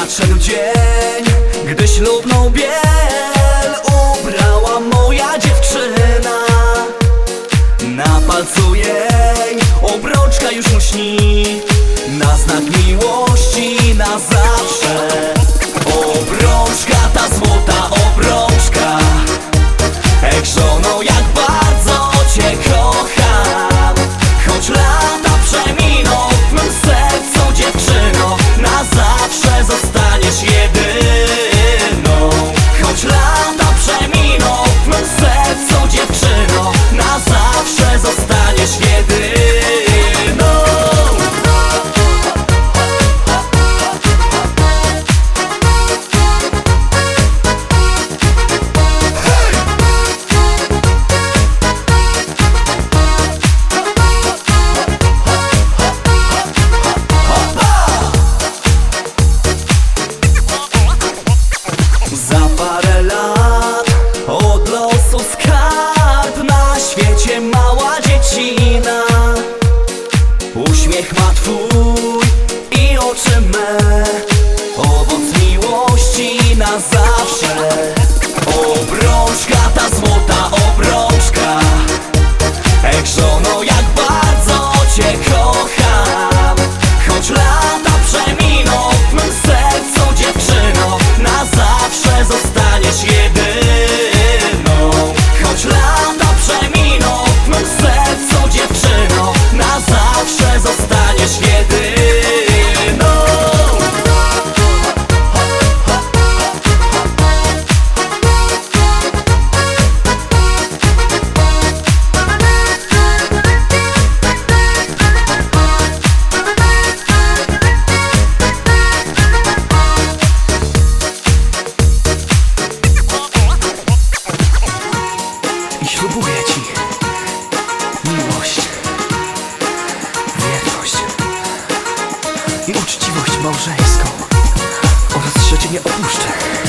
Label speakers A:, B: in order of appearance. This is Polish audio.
A: Nadszedł dzień, gdy ślubną biel Ubrała moja dziewczyna. Na palcu jej obrączka już mu śni Na znak miłości na zawsze. na zawsze Obrączka, ta złota obrączka. Egzono małżeńską. Oraz że cię nie opuszczę.